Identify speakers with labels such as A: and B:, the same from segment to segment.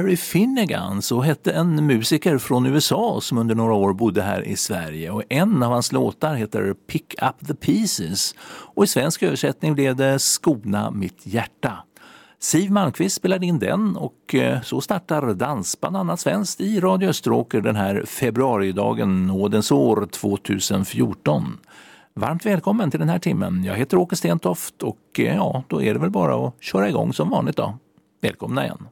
A: Barry Finnegan så hette en musiker från USA som under några år bodde här i Sverige och en av hans låtar heter Pick Up The Pieces och i svensk översättning blev det Skona mitt hjärta. Siv Malmqvist spelade in den och eh, så startar dansband annat svenskt, i Radio Österåker den här februaridagen nådens år 2014. Varmt välkommen till den här timmen. Jag heter Åke Stentoft och eh, ja, då är det väl bara att köra igång som vanligt då. Välkomna igen!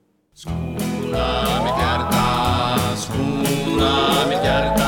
A: Skona mitt hjärta, skona mitt hjärta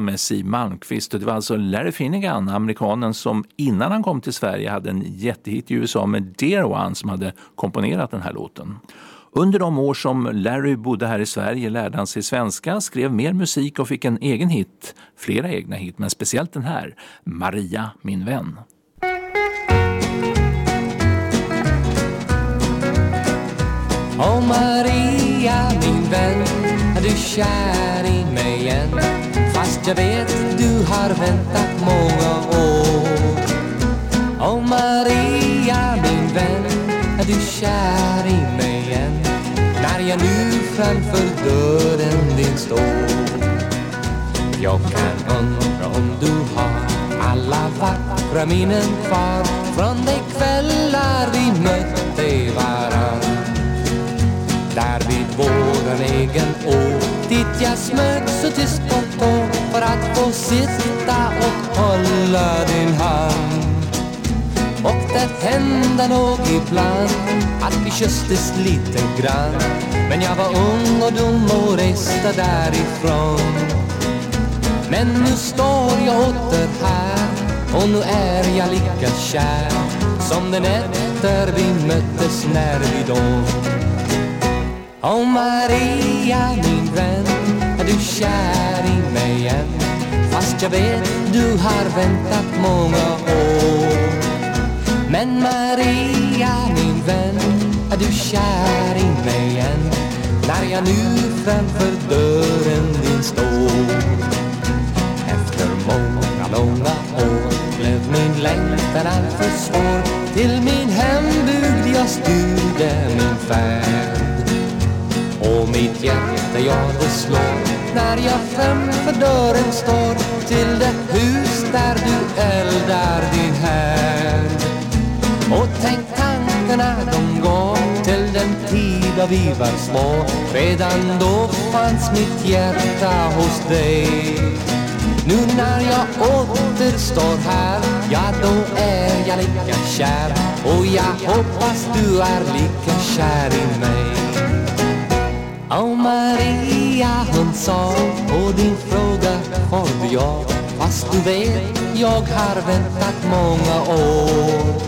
A: med Siw Malmkvist. det var alltså Larry Finnegan, amerikanen som innan han kom till Sverige hade en jättehit i USA med Dear One som hade komponerat den här låten. Under de år som Larry bodde här i Sverige lärde han sig svenska, skrev mer musik och fick en egen hit, flera egna hit, men speciellt den här, Maria min vän.
B: Oh Maria min vän, är du kär i mig än? Fast jag vet du har väntat många år Åh Maria min vän, är du kär i mig än? När jag nu framför dörren din står Jag kan undra om du har alla vackra minnen kvar Från dig vägen å Dit jag smög så tyst och på För att få sitta och hålla din hand. Och det hände nog ibland Att vi kysstes lite grann. Men jag var ung och dum och reste därifrån. Men nu står jag åter här Och nu är jag lika kär Som den efter vi möttes när vi då Åh Maria min vän, är du kär i mig än? Fast jag vet du har väntat många år Men Maria min vän, är du kär i mig än? när jag nu framför dörren din står. Efter många långa år blev min längtan alltför svår till min hembygd jag styrde min färd. Och mitt hjärta, jag det slår när jag framför dörren står till det hus där du eldar din härd. Och tänk tankarna de går till den tid då vi var små. Redan då fanns mitt hjärta hos dig. Nu när jag återstår här, ja då är jag lika kär. Och jag hoppas du är lika kär i mig. Åh Maria hon sa på din fråga får jag Fast du vet jag har väntat många år.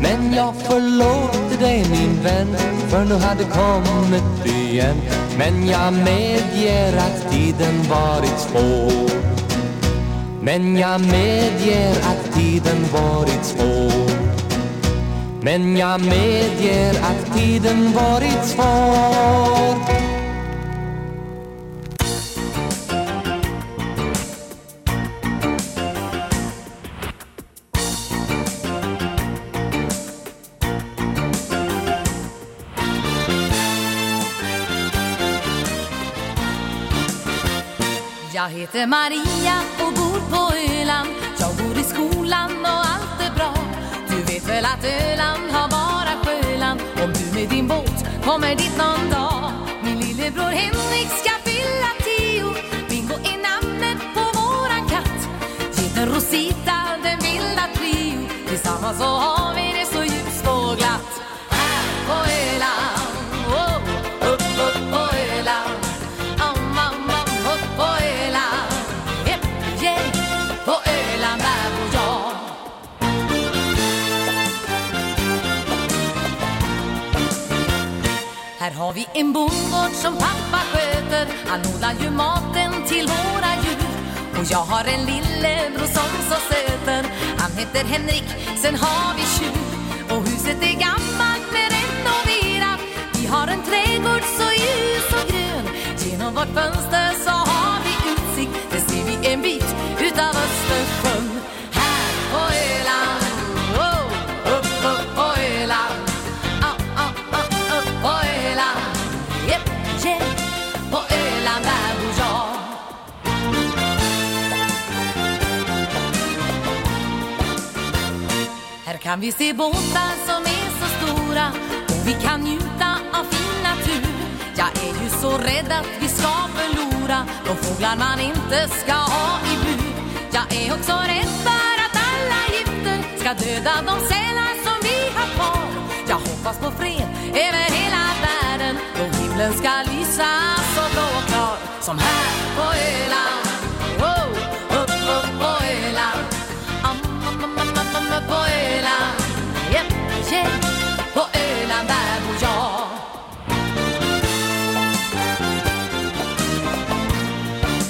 B: Men jag förlåter dig min vän För nu har det kommit igen. Men jag medger att tiden varit svår. Men jag medger att tiden varit svår. Men jag medger att tiden varit svår.
C: Heter Maria och bor på Öland. Jag går i skolan och allt är bra. Du vet väl att Öland har bara Sjöland. Om du med din båt kommer dit någon dag. Min lillebror Henrik ska fylla tio. Bingo är namnet på våran katt. Geten Rosita, den vilda trio. Tillsammans så har har vi en bondgård som pappa sköter? Han odlar ju maten till våra djur. Och jag har en lillebror som så söter. Han heter Henrik, sen har vi tjur kan vi se båtar som är så stora och vi kan njuta av fin natur. Jag är ju så rädd att vi ska förlora de fåglar man inte ska ha i bur. Jag är också rädd för att alla gifter ska döda de sälar som vi har kvar. Jag hoppas på fred över hela världen då himlen ska lysa så blå och klar som här på Öland. Wow, upp, upp på Öland. Am, am, am, am, på Öland. Yep, yeah, på Öland där bor jag.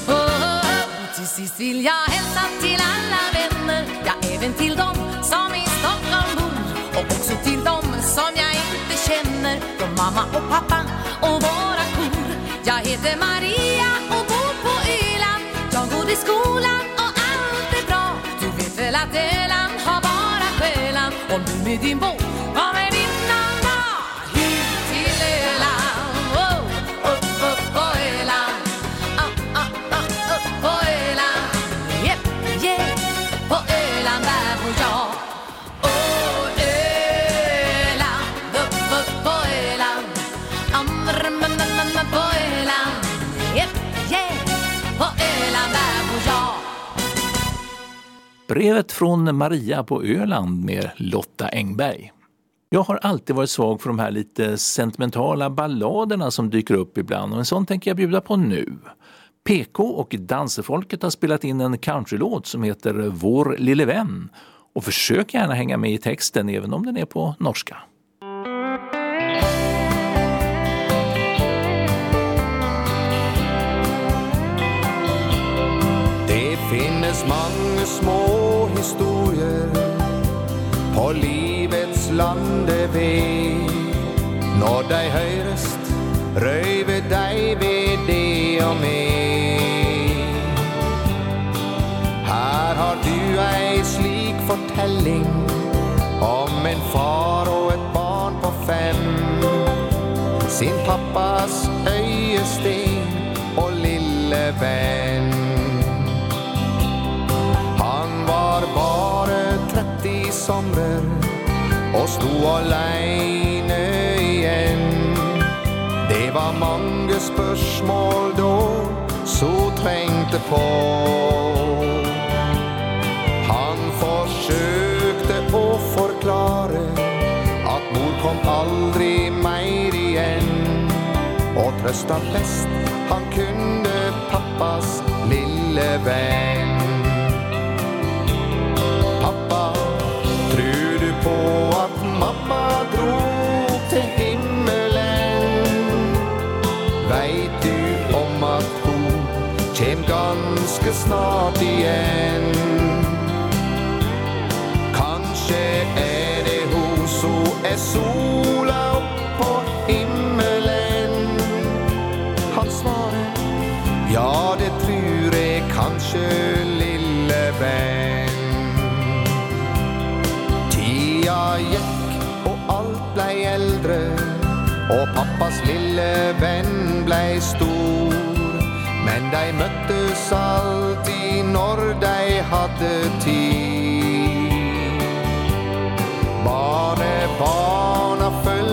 C: Oh, oh. oh. Till sist vill jag hälsa till alla vänner, ja även till dem som i Stockholm bor och också till dem som jag inte känner, från mamma och pappa och våra kor. Jag heter Maria om du med
D: Brevet från Maria på Öland med Lotta Engberg. Jag har alltid varit svag för de här lite sentimentala balladerna som dyker upp ibland och en sån tänker jag bjuda på nu. PK och Dansefolket har spelat in en countrylåt som heter Vår lille vän och försök gärna hänga med i texten även om den är på norska.
E: Det finnes mange små historier på livets landevei. Når de høyrest, røyve deg ved det og meg. Her har du ei slik fortelling om en far og et barn på fem. Sin pappas øyesten og lille venn. Somrer og sto aleine igjen. Det var mange spørsmål da så trengte på. Han forsøkte å forklare at mor kom aldri mer igjen. Og trøsta best han kunde pappas lille venn. Snart igen. Kanske är det hun som är sola opp på himmelen? Han svarar, ja, det tror jag kanske lille vän. Tida gick och allt blev äldre och pappas lille vän blev stor dig möttes møttes alltid norr de hade tid. Barnebarna följde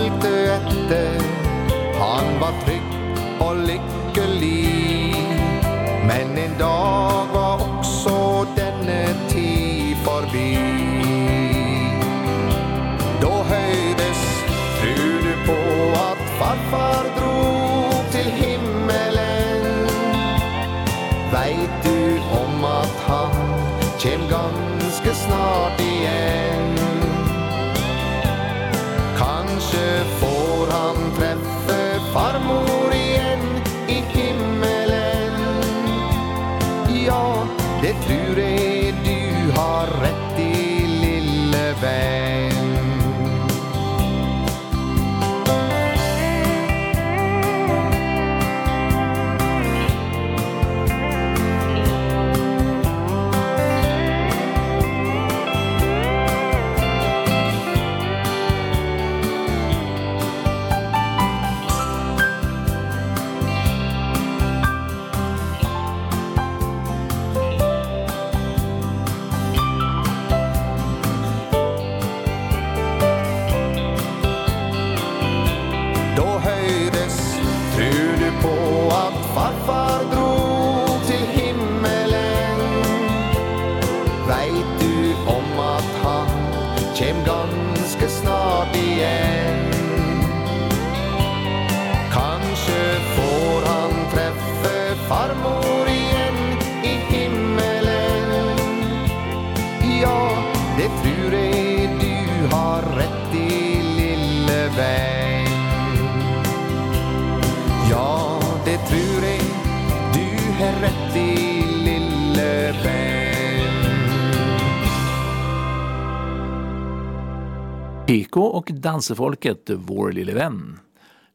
D: PK och dansefolket, Vår lille vän.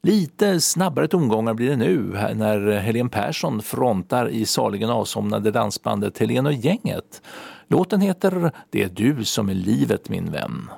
D: Lite snabbare tongångar blir det nu när Helene Persson frontar i saligen avsomnade dansbandet Helene och gänget. Låten heter Det är du som är livet min vän.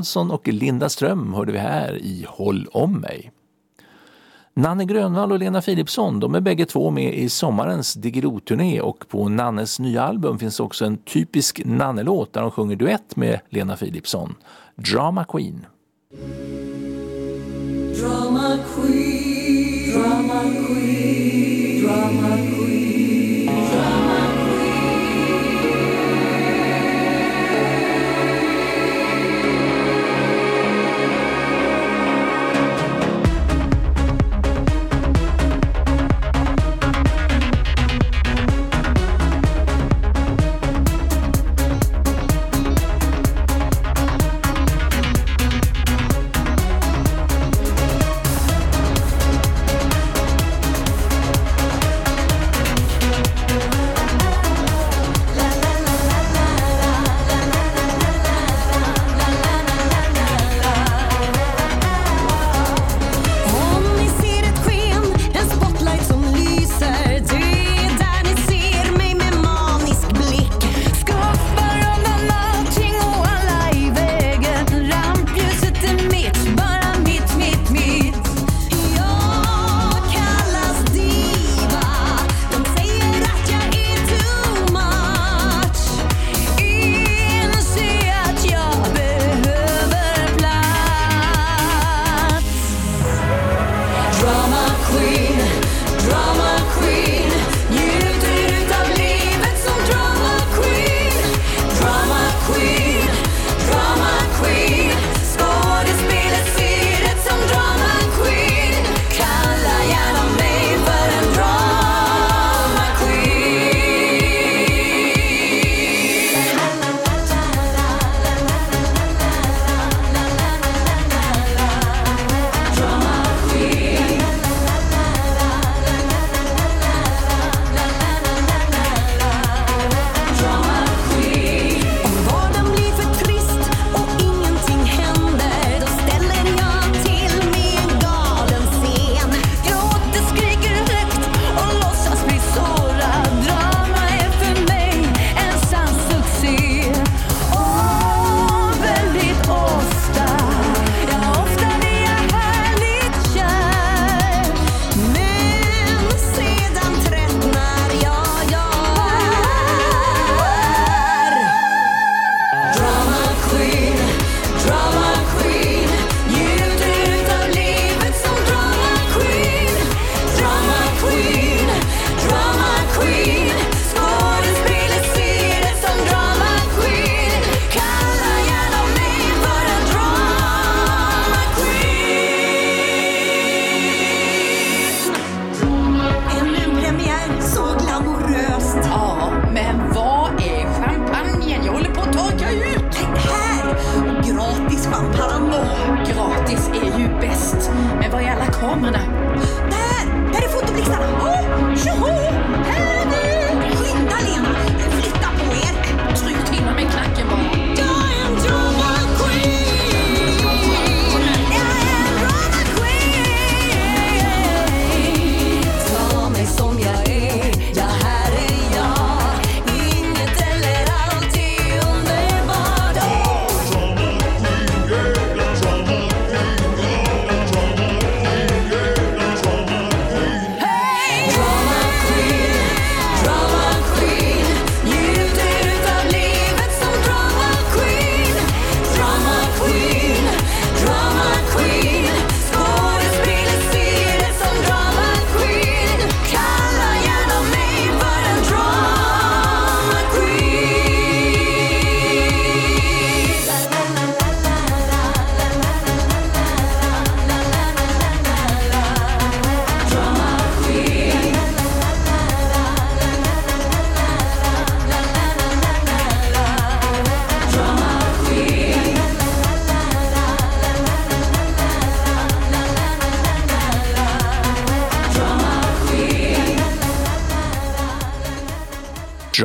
D: Karlsson och Linda Ström hörde vi här i Håll om mig. Nanne Grönvall och Lena Philipsson, de är bägge två med i sommarens Diggiloo-turné och på Nannes nya album finns också en typisk Nannelåt där de sjunger duett med Lena Philipsson, Drama Queen.
A: Drama Queen, Drama Queen, Drama Queen.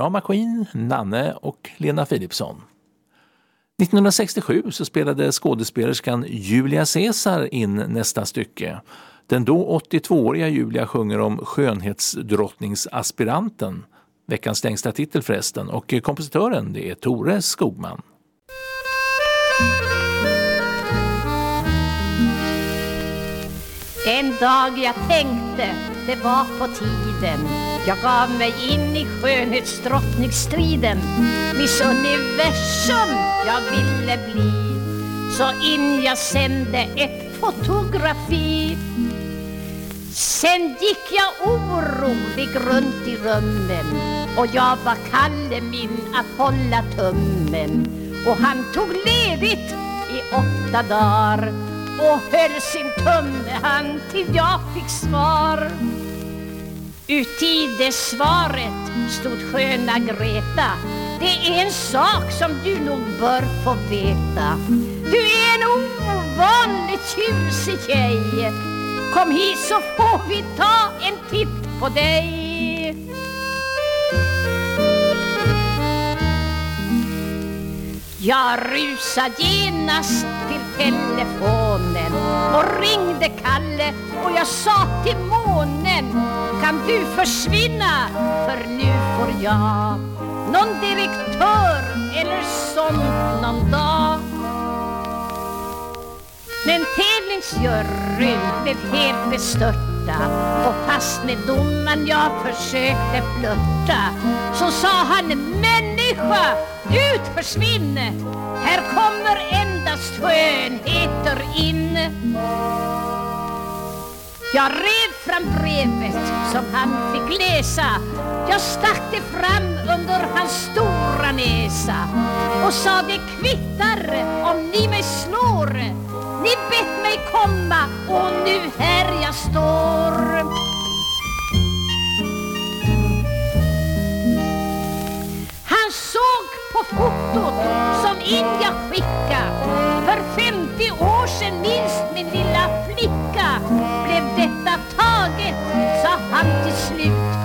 A: Drama
C: Queen,
D: Nanne och Lena Philipsson. 1967 så spelade skådespelerskan Julia Caesar in nästa stycke. Den då 82-åriga Julia sjunger om skönhetsdrottningsaspiranten, veckans längsta titel förresten, och kompositören det är Tore Skogman.
F: En dag jag tänkte, det var på tiden jag gav mig in i skönhetsdrottningsstriden Miss Universum jag ville bli. Så in jag sände ett fotografi. Sen gick jag orolig runt i rummen Och jag var Kalle min att hålla tummen. Och han tog ledigt i åtta dagar och höll sin tumme han, till jag fick svar. Uti det svaret stod sköna Greta. Det är en sak som du nog bör få veta. Du är en ovanligt tjusig tjej. Kom hit så får vi ta en titt på dig. Jag rusade genast telefonen och ringde Kalle och jag sa till månen Kan du försvinna? För nu får jag någon direktör eller sånt någon dag. Men tävlingsjuryn blev helt bestört bestörta och fast med domaren jag försökte flörta så sa han människa ut försvinn! Här kommer endast skönheter in. Jag rev fram brevet som han fick läsa. Jag stack det fram under hans stora näsa och sa det kvittar om ni mig slår. Ni bett mig komma och nu här jag står. Han såg på fotot som in jag skicka För 50 år sedan minst min lilla flicka Blev detta taget, sa han till slut.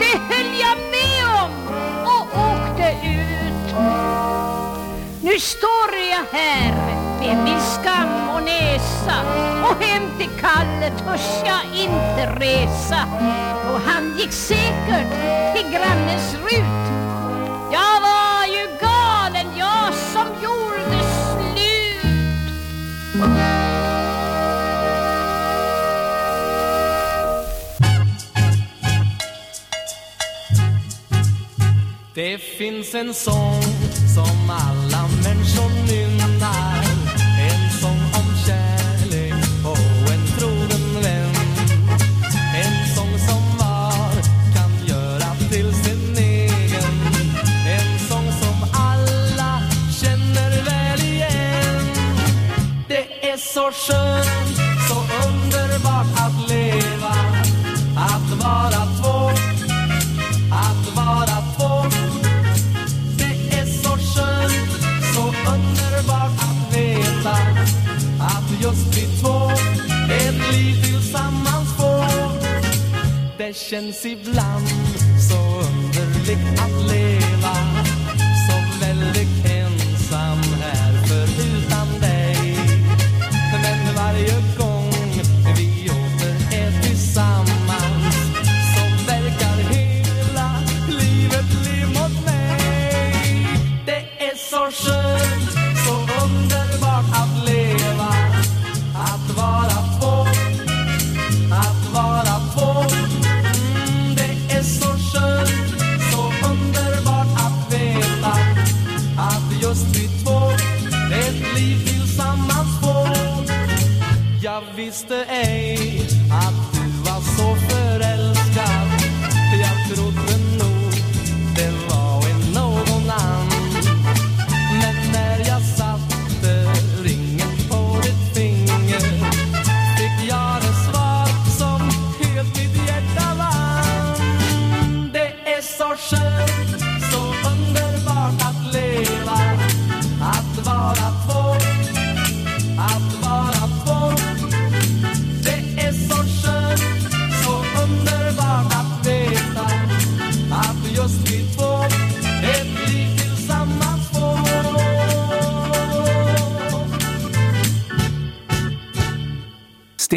F: Det höll jag med om och åkte ut. Nu står jag här med min skam. Och till Kalle törs jag inte resa. Och han gick säkert till grannens rut. Jag var ju galen, jag som gjorde slut.
B: Det finns en sång som alla
G: Det känns just vi två ett liv tillsammans får Jag visste ej att du var så förälskad. Jag trodde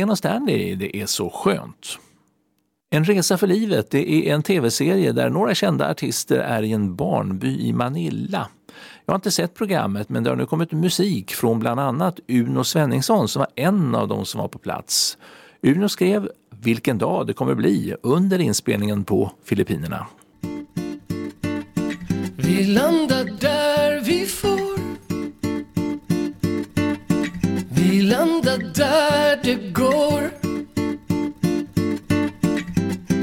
D: Sten och Stanley, det är så skönt. En resa för livet det är en tv-serie där några kända artister är i en barnby i Manila. Jag har inte sett programmet men det har nu kommit musik från bland annat Uno Svenningsson som var en av de som var på plats. Uno skrev vilken dag det kommer bli under inspelningen på Filippinerna.
G: Vi landar där vi får landa där det går.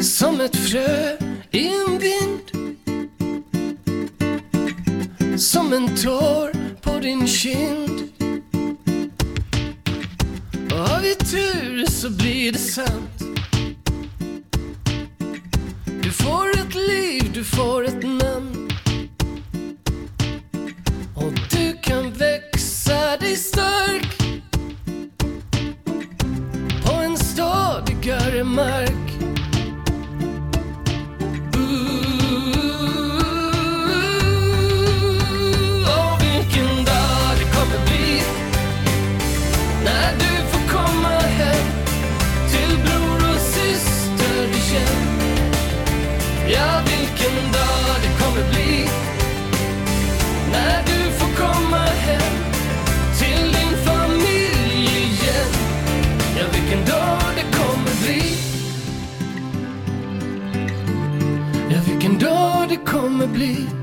G: Som ett frö i en vind. Som en tår på din kind. Och har vi tur så blir det sant. Du får ett liv, du får ett namn. Och du kan växa dig större. gör det mörk det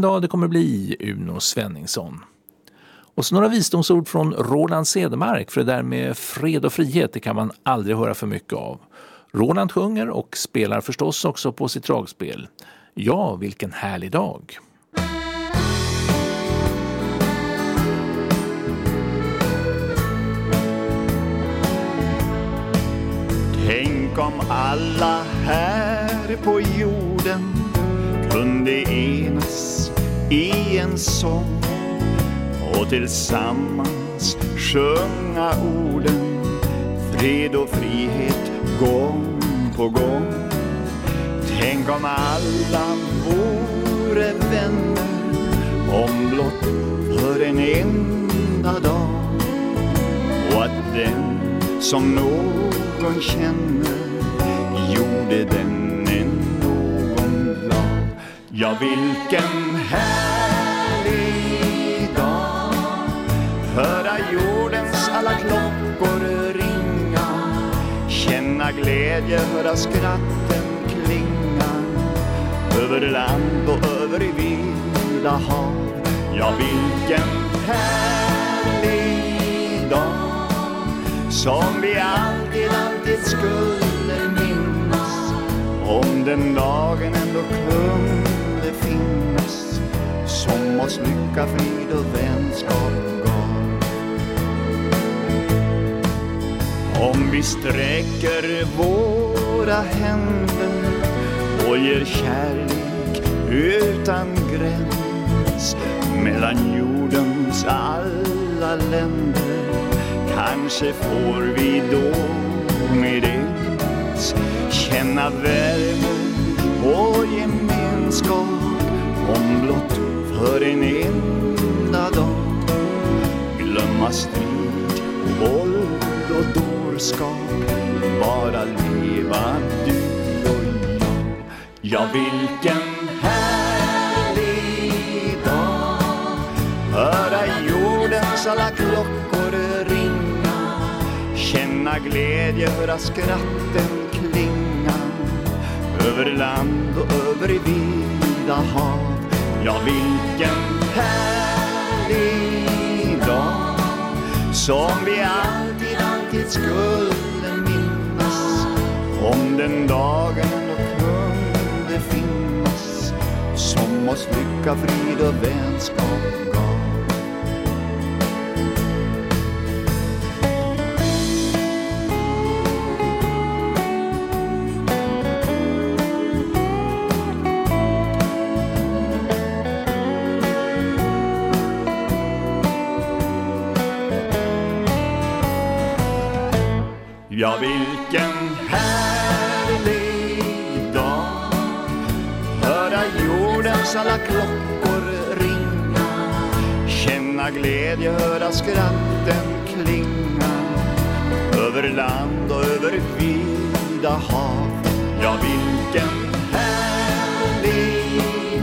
G: Vilken dag det kommer bli,
D: Uno Svenningsson. Och så några visdomsord från Roland Cedermark, för det där med fred och frihet det kan man aldrig höra för mycket av. Roland sjunger och spelar förstås också på sitt dragspel. Ja, vilken härlig dag!
H: Tänk om alla här på jorden kunde enas i en sång och tillsammans sjunga orden fred och frihet gång på gång. Tänk om alla vore vänner om blott för en enda dag och att den som någon känner gjorde den en någon glad. Ja, vilken härlig Känna glädje, höra skratten klinga Över land och över vida hav. Ja, vilken härlig dag som vi alltid, alltid skulle minnas. Om den dagen ändå kunde finnas. Som oss lycka, frid och vänskap gav. Om vi sträcker våra händer och ger kärlek utan gräns mellan jordens alla länder Kanske får vi då med ens känna värme och gemenskap om blott för en enda dag. Glömma strid och våld och ska bara leva du och jag. Ja, vilken härlig dag. Höra jordens alla klockor ringa. Känna glädje, höra skratten klinga. Över land och över vida hav. Ja, vilken härlig dag. Som vi alla skulle minnas. Om den dagen då kunde finnas som oss lycka, frid och vänskap gav. Ja, vilken härlig dag. Höra jordens alla klockor ringa. Känna glädje, höra skratten klinga. Över land och över vida hav. Ja, vilken härlig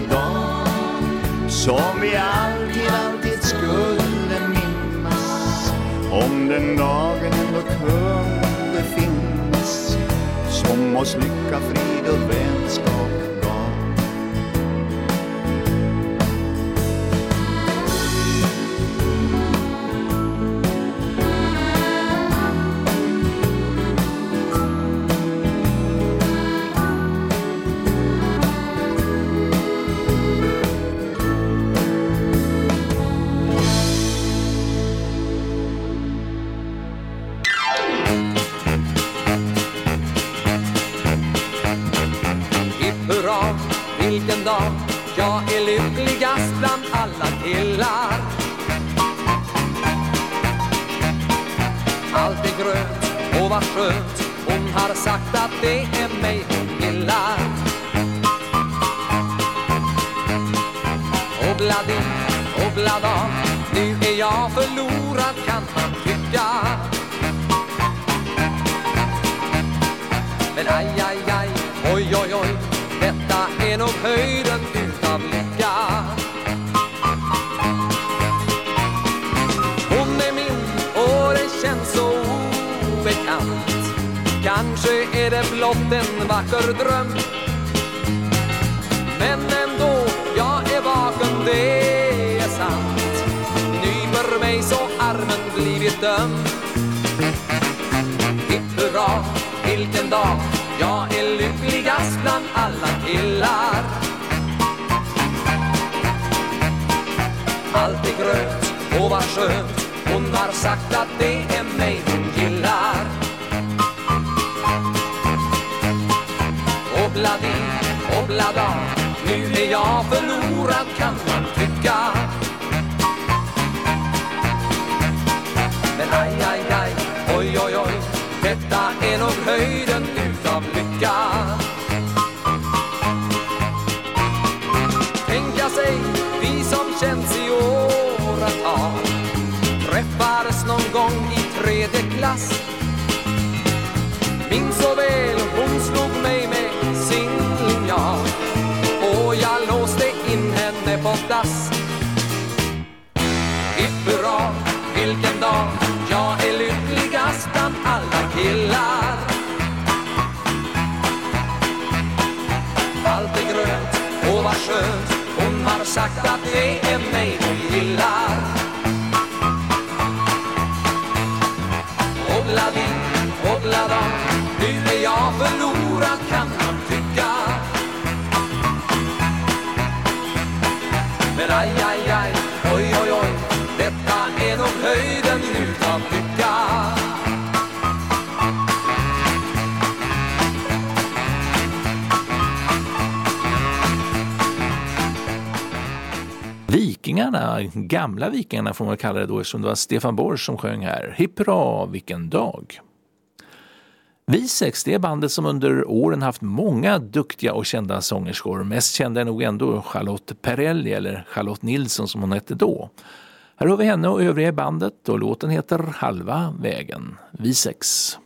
H: dag. Som vi alltid, alltid skulle minnas. Om den dagen ändå kunde finns. Som oss lycka, frid och vänskap.
B: Skönt. Hon har sagt att det är mig hon gillar. Och
I: obladan nu är jag förlorad kan man tycka. Men aj, aj, aj, oj, oj, oj Detta är nog höjden utav lycka. Kanske är det blott en vacker dröm. Men ändå, jag är vaken, det är sant. Nyper mig så armen blivit döm. Hipp hurra, vilken dag. Jag är lyckligast bland alla killar. Allt är grönt och vad skönt. Hon har sagt att det är mig. Obla-da Nu är jag förlorad kan man tycka. Men aj, aj, aj, oj, oj, oj Detta är nog höjden utav lycka. Tänka sig, vi som känns i åratal Träffades någon gång i tredje klass. Minns så väl, hon slog vilken dag. Jag är lyckligast bland alla killar. Allt är grönt och vad skönt. Hon har sagt att det är mig
D: gamla Vikingarna får man kalla det då eftersom det var Stefan Borsch som sjöng här. Hipp hurra, vilken dag! Visex, det är bandet som under åren haft många duktiga och kända sångerskor. Mest kända är nog ändå Charlotte Perrelli, eller Charlotte Nilsson som hon hette då. Här har vi henne och övriga i bandet och låten heter Halva vägen. Visex.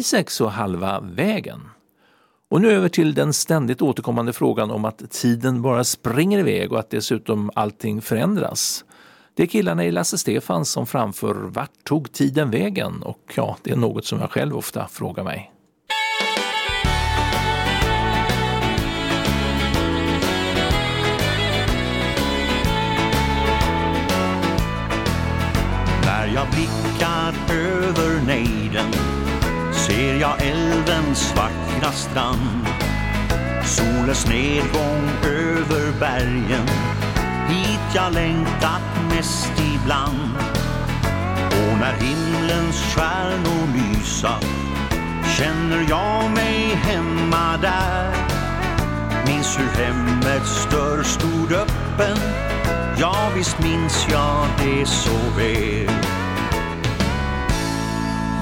J: Isak och
D: Halva vägen. Och nu över till den ständigt återkommande frågan om att tiden bara springer iväg och att dessutom allting förändras. Det är killarna i Lasse Stefans som framför Vart tog tiden vägen? Och ja, det är något som jag själv ofta frågar mig.
K: När jag blickar över nejden ser jag älvens vackra strand. Solens nedgång över bergen, hit jag längtat mest ibland. Och när himlens stjärnor lysa känner jag mig hemma där. Minns hur hemmets dörr stod öppen, ja visst minns jag det så väl.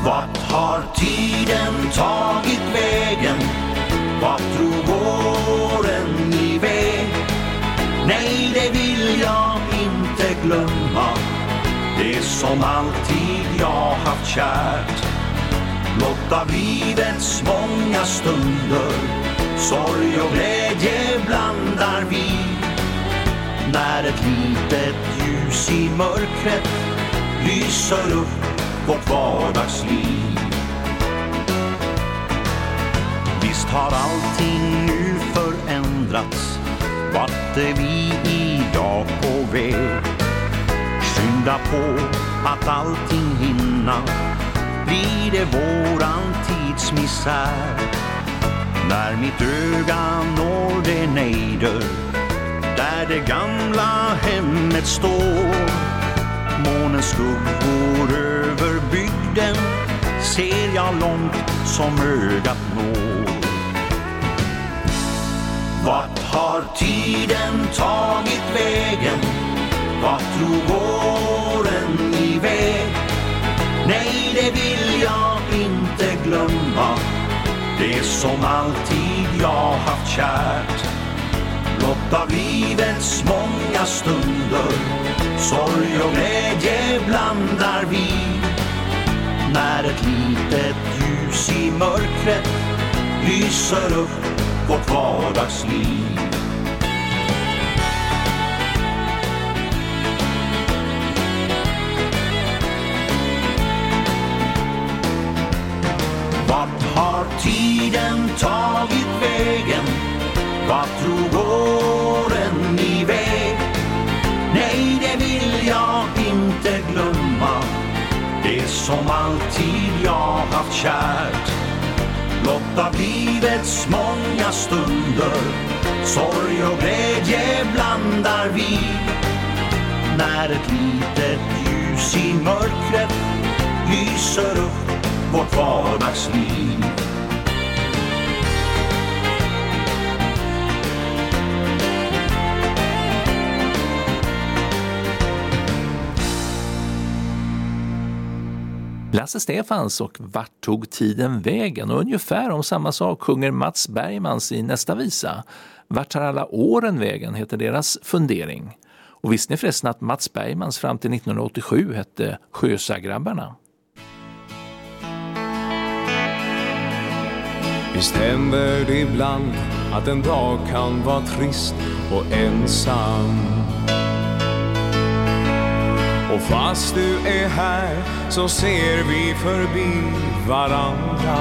K: Vart har tiden tagit vägen? Vart drog åren iväg? Nej, det vill jag inte glömma Det som alltid jag haft kärt Blott av livets många stunder Sorg och glädje blandar vi När ett litet ljus i mörkret lyser upp vårt vardagsliv. Visst har allting nu förändrats. Vart är vi idag på väg? Skynda på att allting hinna. Blir det våran tids misär? När mitt öga når det nejder Där det gamla hemmet står. Månens skuggor över bygden Ser jag långt som ögat når Vart har tiden tagit vägen? Vart drog åren iväg? Nej, det vill jag inte glömma Det som alltid jag haft kärt något av livets många stunder. Sorg och glädje blandar vi. När ett litet ljus i mörkret lyser upp vårt vardagsliv. Vart har tiden tagit vägen? Vart drog åren iväg? Nej, det vill jag inte glömma. Det som alltid jag haft kärt. Blott av livets många stunder. Sorg och glädje blandar vi. När ett litet ljus i mörkret lyser upp vårt vardagsliv.
D: Lasse Stefans och Vart tog tiden vägen? Och ungefär om samma sak sjunger Mats Bergmans i nästa visa. Vart tar alla åren vägen? heter deras fundering. Och visste ni förresten att Mats Bergmans fram till 1987 hette Sjösagrabbarna?
L: Visst händer det ibland att en dag kan vara trist och ensam och fast du är här så ser vi förbi varandra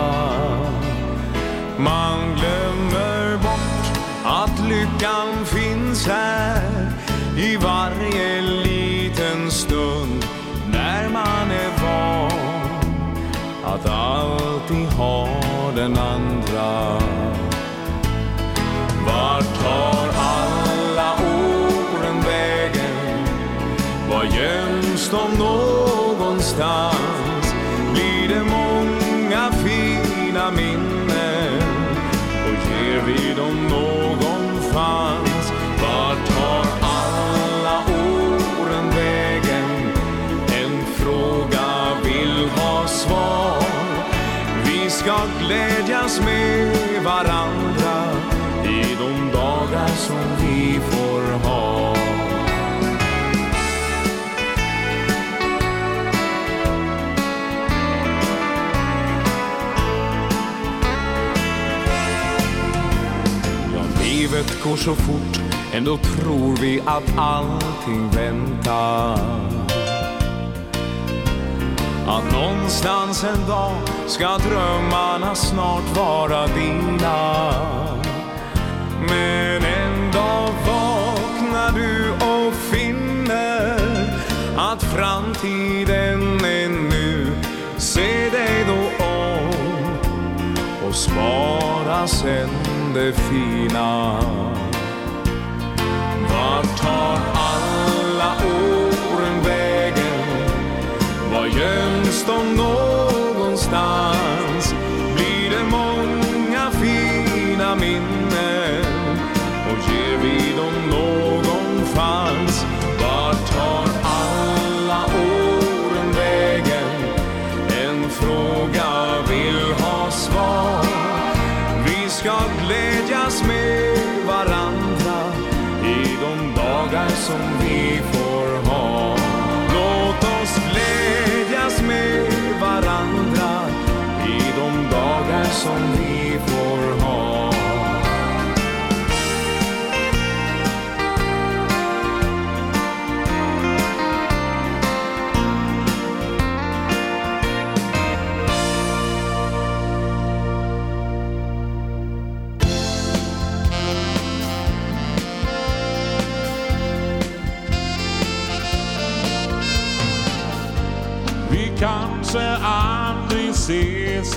L: Man glömmer bort att lyckan finns här i varje liten stund när man är van att alltid ha den andra. Vart göms de någonstans? Blir det många fina minnen? Och ger vi dem någon chans? Vart tar alla åren vägen? En fråga vill ha svar. Vi ska glädjas med varandra i de dagar som vi får livet går så fort. Ändå tror vi att allting väntar. Att någonstans en dag ska drömmarna snart vara dina. Men en dag vaknar du och finner att framtiden är nu Se dig då om och spara sen det fina Vart tar alla åren vägen? Var göms de någonstans? Som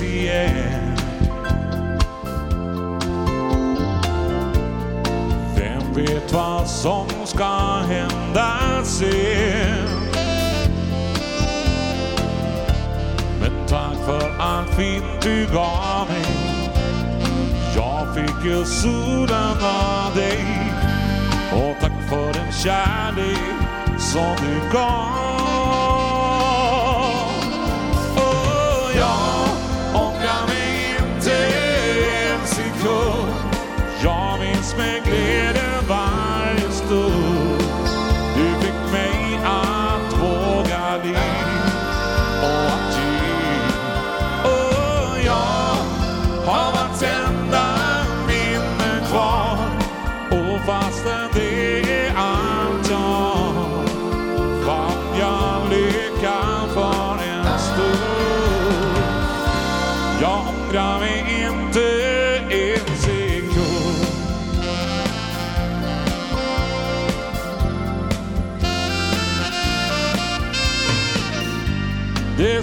M: ses Vem vet vad som ska hända sen? Men tack för allt fint du gav mig. Jag fick ju solen av dig. Och tack för den kärlek som du gav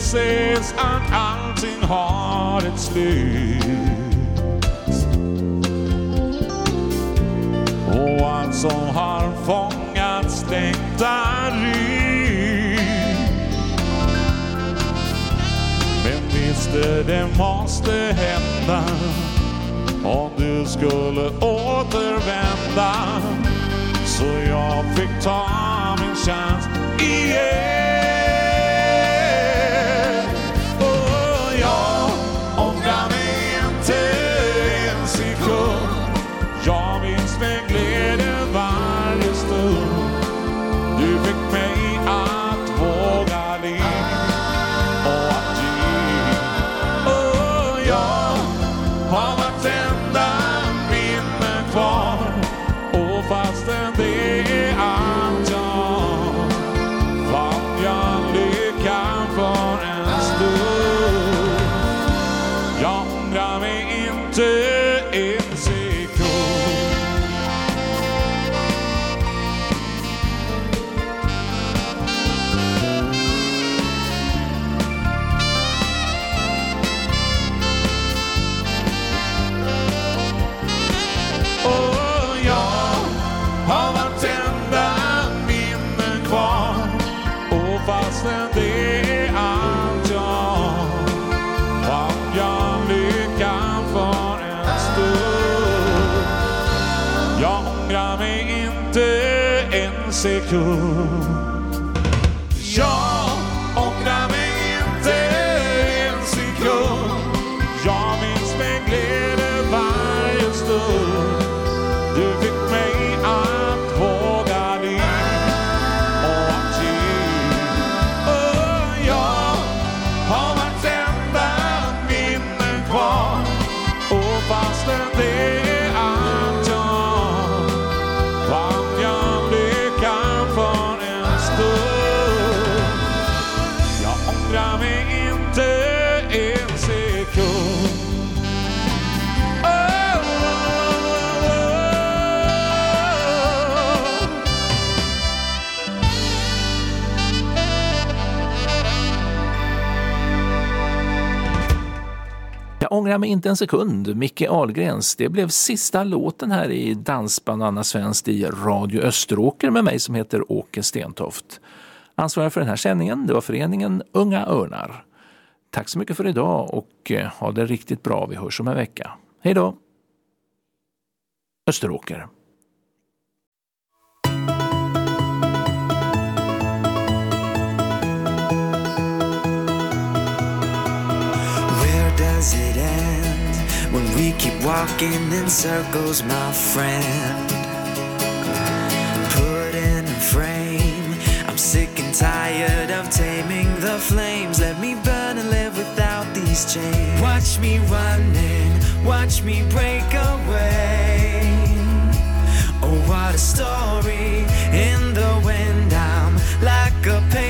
M: Det sägs att allting har ett slut. Och allt som har fångats längtar ut. Men visste det måste hända Om du skulle återvända. Så jag fick ta min chans. En ångrar mig inte en sekund.
D: Micke Ahlgrens. Det blev sista låten här i Dansband och Anna Svenskt i Radio Österåker med mig som heter Åke Stentoft. Ansvarig för den här sändningen det var föreningen Unga Örnar. Tack så mycket för idag och eh, ha det riktigt bra. Vi hörs om en vecka. Hej då! Österåker.
N: when we keep walking in circles, my friend. Put in a frame. I'm sick and tired of taming the flames. Let me burn and live without these chains. Watch me running, watch me break away. Oh, what a story in the wind. I'm like a.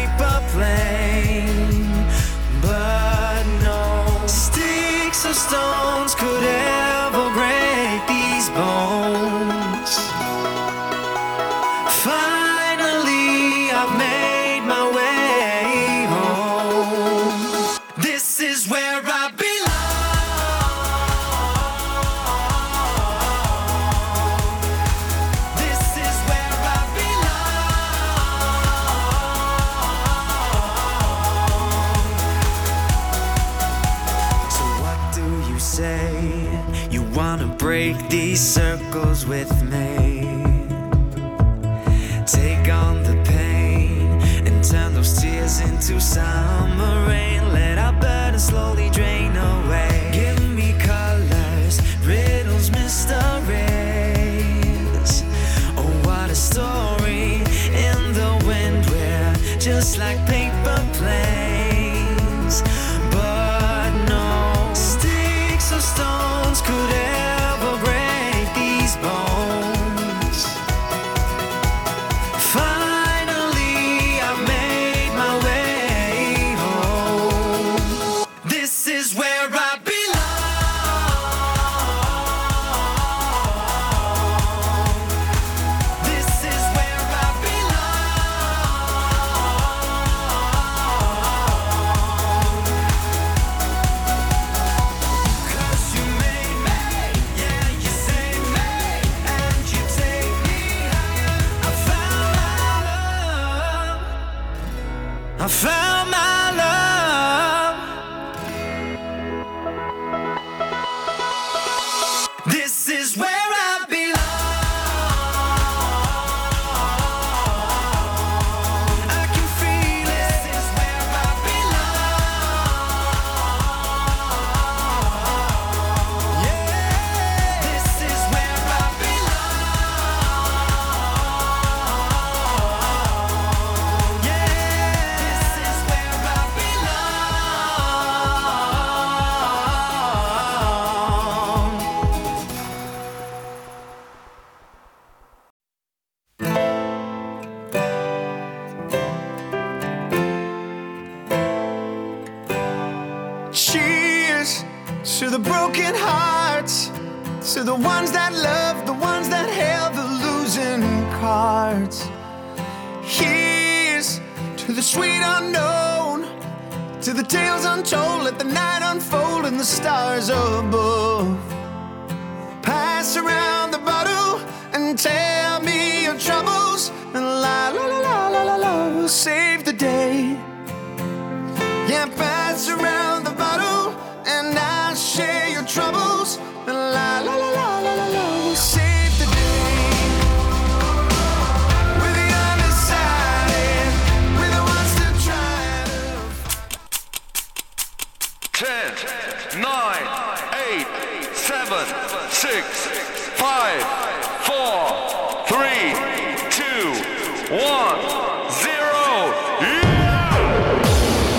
N: I found